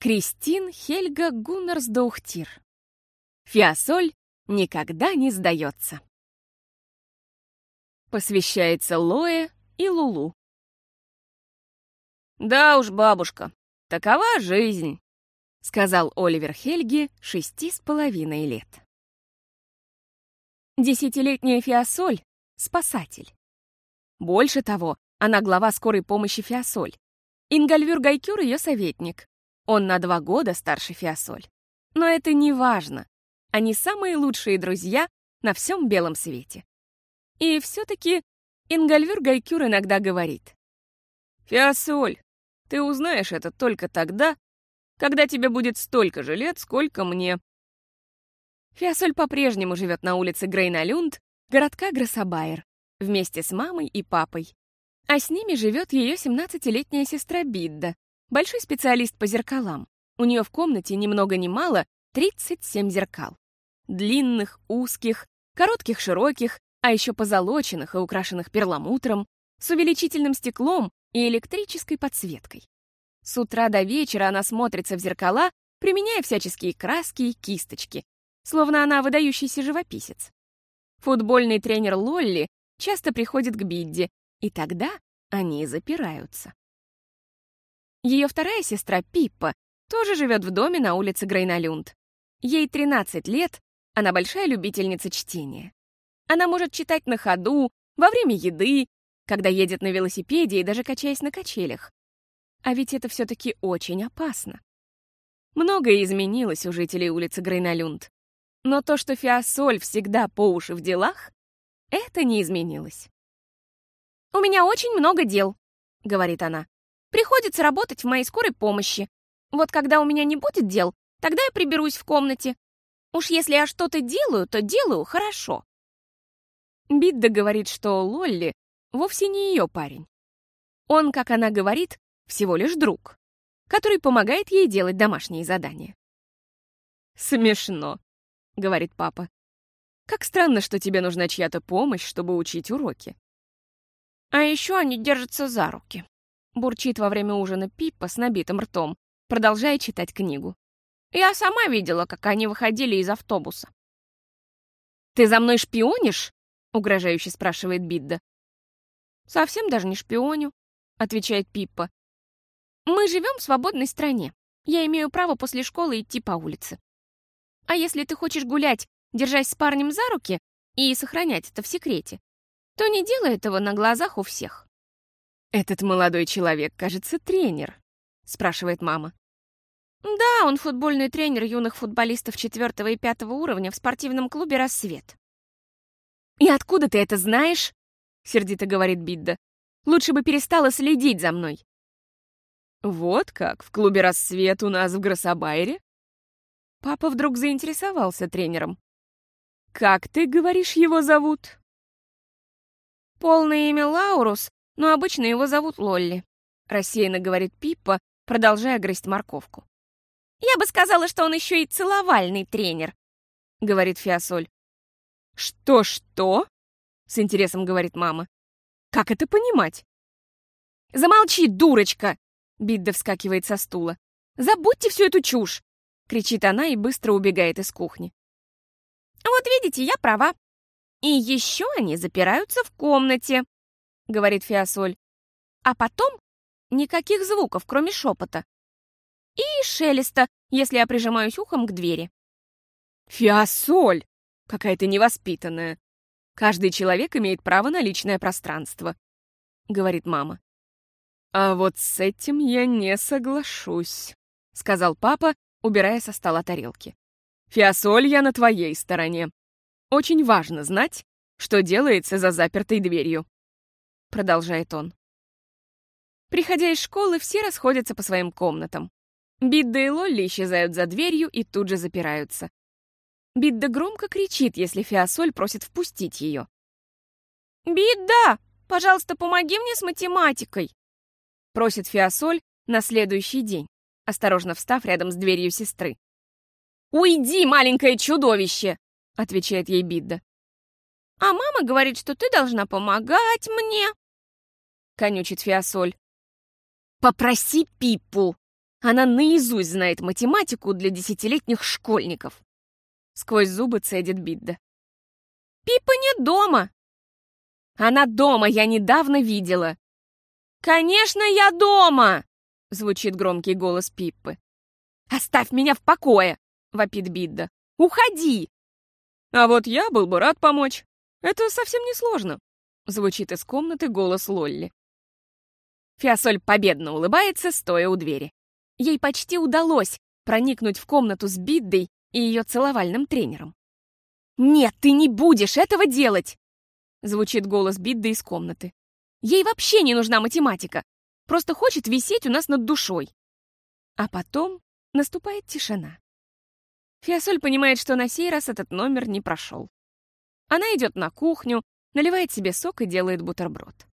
Кристин Хельга Гуннерсдоухтир. Фиасоль никогда не сдается. Посвящается Лое и Лулу. «Да уж, бабушка, такова жизнь», — сказал Оливер Хельги шести с половиной лет. Десятилетняя Фиасоль — спасатель. Больше того, она глава скорой помощи Фиасоль. Ингальвюр Гайкюр — ее советник. Он на два года старше Фиасоль. Но это не важно. Они самые лучшие друзья на всем белом свете. И все-таки Ингальвюр Гайкюр иногда говорит. «Фиасоль, ты узнаешь это только тогда, когда тебе будет столько же лет, сколько мне». Фиасоль по-прежнему живет на улице Грейналюнд, городка Гроссабайер, вместе с мамой и папой. А с ними живет ее 17-летняя сестра Бидда, Большой специалист по зеркалам. У нее в комнате ни много ни мало 37 зеркал. Длинных, узких, коротких, широких, а еще позолоченных и украшенных перламутром, с увеличительным стеклом и электрической подсветкой. С утра до вечера она смотрится в зеркала, применяя всяческие краски и кисточки, словно она выдающийся живописец. Футбольный тренер Лолли часто приходит к Бидди, и тогда они запираются. Ее вторая сестра Пиппа тоже живет в доме на улице Грейналюнд. Ей 13 лет, она большая любительница чтения. Она может читать на ходу, во время еды, когда едет на велосипеде и даже качаясь на качелях. А ведь это все-таки очень опасно. Многое изменилось у жителей улицы Грейналюнд. Но то, что Фиасоль всегда по уши в делах, это не изменилось. «У меня очень много дел», — говорит она. Приходится работать в моей скорой помощи. Вот когда у меня не будет дел, тогда я приберусь в комнате. Уж если я что-то делаю, то делаю хорошо. Бидда говорит, что Лолли вовсе не ее парень. Он, как она говорит, всего лишь друг, который помогает ей делать домашние задания. «Смешно», — говорит папа. «Как странно, что тебе нужна чья-то помощь, чтобы учить уроки». А еще они держатся за руки. Бурчит во время ужина Пиппа с набитым ртом, продолжая читать книгу. Я сама видела, как они выходили из автобуса. «Ты за мной шпионишь?» — угрожающе спрашивает Бидда. «Совсем даже не шпионю», — отвечает Пиппа. «Мы живем в свободной стране. Я имею право после школы идти по улице. А если ты хочешь гулять, держась с парнем за руки и сохранять это в секрете, то не делай этого на глазах у всех. «Этот молодой человек, кажется, тренер», — спрашивает мама. «Да, он футбольный тренер юных футболистов четвертого и пятого уровня в спортивном клубе «Рассвет». «И откуда ты это знаешь?» — сердито говорит Бидда. «Лучше бы перестала следить за мной». «Вот как, в клубе «Рассвет» у нас в Гроссабайре?» Папа вдруг заинтересовался тренером. «Как ты, говоришь, его зовут?» «Полное имя Лаурус, но обычно его зовут Лолли», — рассеянно говорит Пиппа, продолжая грызть морковку. «Я бы сказала, что он еще и целовальный тренер», — говорит Фиасоль. «Что-что?» — с интересом говорит мама. «Как это понимать?» «Замолчи, дурочка!» — Бидда вскакивает со стула. «Забудьте всю эту чушь!» — кричит она и быстро убегает из кухни. «Вот видите, я права. И еще они запираются в комнате», — говорит Фиасоль. А потом никаких звуков, кроме шепота. И шелеста, если я прижимаюсь ухом к двери. Фиасоль! Какая ты невоспитанная. Каждый человек имеет право на личное пространство, — говорит мама. А вот с этим я не соглашусь, — сказал папа, убирая со стола тарелки. Фиасоль, я на твоей стороне. Очень важно знать, что делается за запертой дверью. — продолжает он. Приходя из школы, все расходятся по своим комнатам. Бидда и Лолли исчезают за дверью и тут же запираются. Бидда громко кричит, если Фиасоль просит впустить ее. «Бидда, пожалуйста, помоги мне с математикой!» Просит Фиасоль на следующий день, осторожно встав рядом с дверью сестры. «Уйди, маленькое чудовище!» — отвечает ей Бидда. А мама говорит, что ты должна помогать мне. Конючит Фиасоль. Попроси Пиппу, Она наизусть знает математику для десятилетних школьников. Сквозь зубы цедит Бидда. Пипа нет дома. Она дома, я недавно видела. Конечно, я дома! Звучит громкий голос Пиппы. «Оставь меня в покое!» — вопит Бидда. «Уходи!» «А вот я был бы рад помочь. Это совсем не сложно», — звучит из комнаты голос Лолли. Фиасоль победно улыбается, стоя у двери. Ей почти удалось проникнуть в комнату с Биддой и ее целовальным тренером. «Нет, ты не будешь этого делать!» Звучит голос Бидды из комнаты. «Ей вообще не нужна математика. Просто хочет висеть у нас над душой». А потом наступает тишина. Фиасоль понимает, что на сей раз этот номер не прошел. Она идет на кухню, наливает себе сок и делает бутерброд.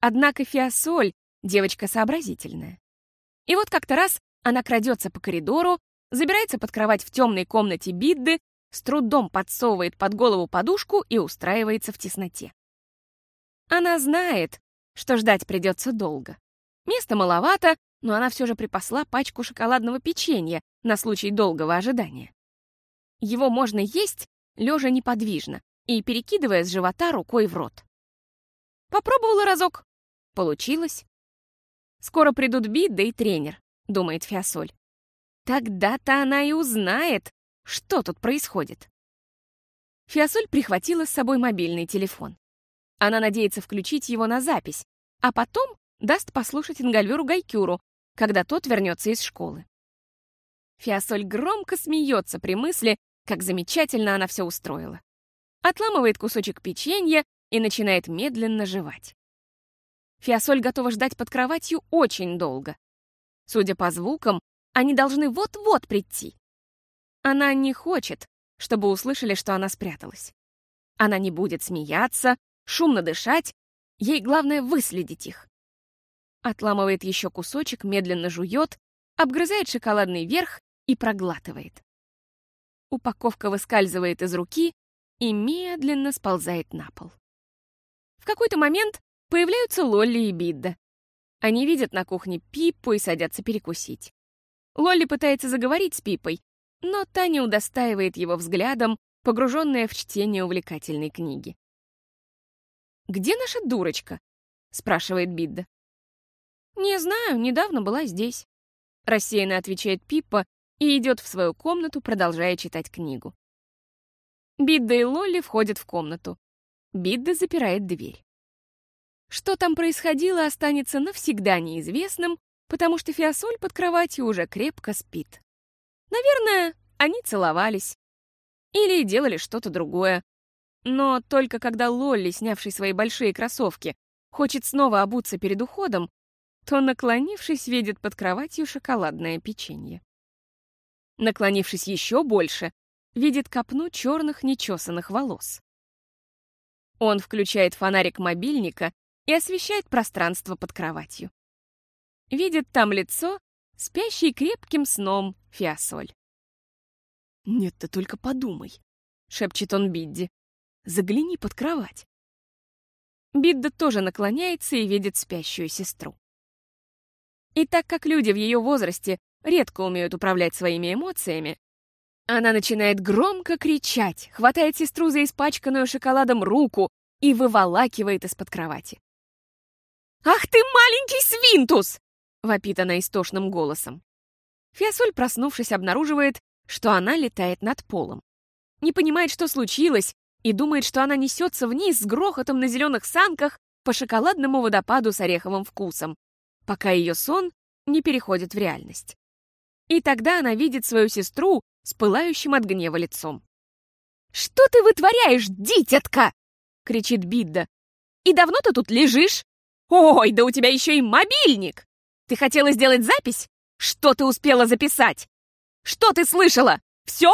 Однако Фиасоль — девочка сообразительная. И вот как-то раз она крадется по коридору, забирается под кровать в темной комнате Бидды, с трудом подсовывает под голову подушку и устраивается в тесноте. Она знает, что ждать придется долго. Места маловато, но она все же припасла пачку шоколадного печенья на случай долгого ожидания. Его можно есть, лежа неподвижно и перекидывая с живота рукой в рот. Попробовала разок. Получилось. Скоро придут Бидда и тренер, думает Фиасоль. Тогда-то она и узнает, что тут происходит. Фиасоль прихватила с собой мобильный телефон. Она надеется включить его на запись, а потом даст послушать Ингальверу Гайкюру, когда тот вернется из школы. Фиасоль громко смеется при мысли, как замечательно она все устроила. Отламывает кусочек печенья и начинает медленно жевать. Фиасоль готова ждать под кроватью очень долго. Судя по звукам, они должны вот-вот прийти. Она не хочет, чтобы услышали, что она спряталась. Она не будет смеяться, шумно дышать, ей главное выследить их. Отламывает еще кусочек, медленно жует, обгрызает шоколадный верх и проглатывает. Упаковка выскальзывает из руки и медленно сползает на пол. В какой-то момент Появляются Лолли и Бидда. Они видят на кухне Пиппу и садятся перекусить. Лолли пытается заговорить с Пиппой, но та не удостаивает его взглядом, погруженная в чтение увлекательной книги. «Где наша дурочка?» — спрашивает Бидда. «Не знаю, недавно была здесь», — рассеянно отвечает Пиппа и идет в свою комнату, продолжая читать книгу. Бидда и Лолли входят в комнату. Бидда запирает дверь. Что там происходило, останется навсегда неизвестным, потому что Фиасоль под кроватью уже крепко спит. Наверное, они целовались. Или делали что-то другое. Но только когда Лолли, снявший свои большие кроссовки, хочет снова обуться перед уходом, то, наклонившись, видит под кроватью шоколадное печенье. Наклонившись еще больше, видит копну черных нечесанных волос. Он включает фонарик мобильника и освещает пространство под кроватью. Видит там лицо, спящий крепким сном Фиасоль. «Нет, ты только подумай», — шепчет он Бидди. «Загляни под кровать». Бидда тоже наклоняется и видит спящую сестру. И так как люди в ее возрасте редко умеют управлять своими эмоциями, она начинает громко кричать, хватает сестру за испачканную шоколадом руку и выволакивает из-под кровати. «Ах ты, маленький свинтус!» — вопит она истошным голосом. Фиасоль, проснувшись, обнаруживает, что она летает над полом. Не понимает, что случилось, и думает, что она несется вниз с грохотом на зеленых санках по шоколадному водопаду с ореховым вкусом, пока ее сон не переходит в реальность. И тогда она видит свою сестру с пылающим от гнева лицом. «Что ты вытворяешь, дитятка?» — кричит Бидда. «И давно ты тут лежишь?» Ой, да у тебя еще и мобильник! Ты хотела сделать запись? Что ты успела записать? Что ты слышала? Все?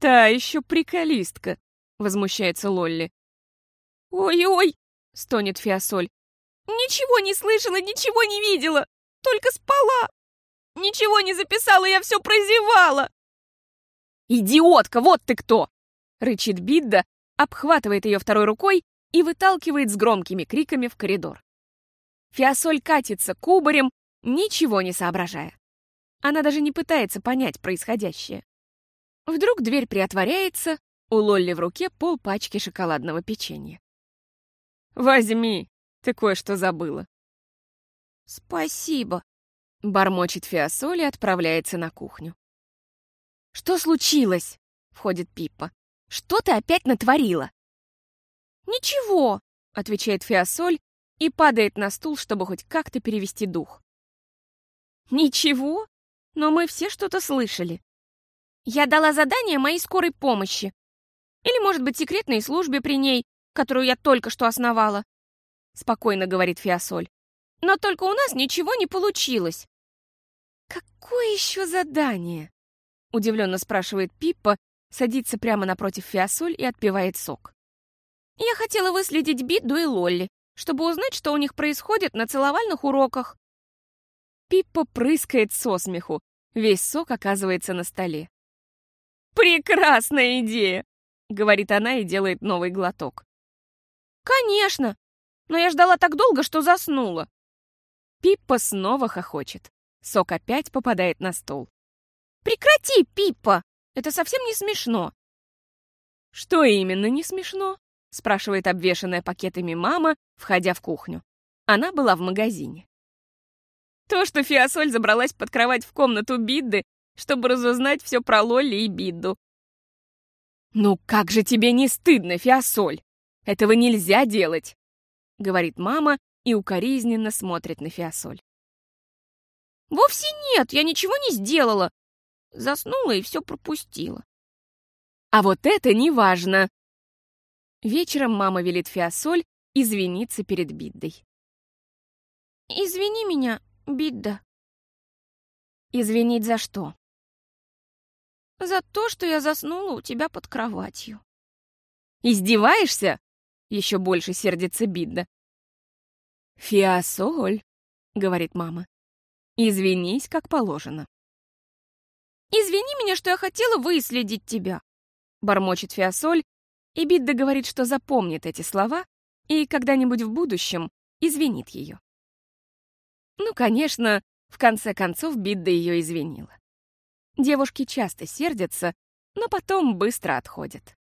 Та еще приколистка, возмущается Лолли. Ой-ой, стонет Фиасоль. Ничего не слышала, ничего не видела, только спала. Ничего не записала, я все прозевала. «Идиотка, вот ты кто!» — рычит Бидда, обхватывает ее второй рукой и выталкивает с громкими криками в коридор. Фиасоль катится кубарем, ничего не соображая. Она даже не пытается понять происходящее. Вдруг дверь приотворяется, у Лолли в руке пол пачки шоколадного печенья. «Возьми, ты кое-что забыла». «Спасибо», — бормочет Фиасоль и отправляется на кухню. «Что случилось?» — входит Пиппа. «Что ты опять натворила?» «Ничего», — отвечает Фиасоль и падает на стул, чтобы хоть как-то перевести дух. «Ничего? Но мы все что-то слышали. Я дала задание моей скорой помощи. Или, может быть, секретной службе при ней, которую я только что основала», — спокойно говорит Фиасоль. «Но только у нас ничего не получилось». «Какое еще задание?» — удивленно спрашивает Пиппа, садится прямо напротив Фиасоль и отпивает сок. «Я хотела выследить Бидду и Лолли, чтобы узнать, что у них происходит на целовальных уроках». Пиппа прыскает со смеху, весь сок оказывается на столе. «Прекрасная идея!» — говорит она и делает новый глоток. «Конечно! Но я ждала так долго, что заснула!» Пиппа снова хохочет. Сок опять попадает на стол. «Прекрати, Пиппа! Это совсем не смешно!» «Что именно не смешно?» — спрашивает обвешанная пакетами мама, входя в кухню. Она была в магазине. То, что Фиасоль забралась под кровать в комнату Бидды, чтобы разузнать все про Лолли и Бидду. «Ну как же тебе не стыдно, Фиасоль? Этого нельзя делать!» — говорит мама и укоризненно смотрит на Фиасоль. «Вовсе нет, я ничего не сделала. Заснула и все пропустила». «А вот это не важно!» Вечером мама велит Фиасоль извиниться перед Биддой. «Извини меня, Бидда». «Извинить за что?» За то, что я заснула у тебя под кроватью. Издеваешься? Еще больше сердится Бидда. Фиасоль, говорит мама. Извинись, как положено. Извини меня, что я хотела выследить тебя, бормочет Фиасоль, и Бидда говорит, что запомнит эти слова и когда-нибудь в будущем извинит ее. Ну, конечно, в конце концов Бидда ее извинила. Девушки часто сердятся, но потом быстро отходят.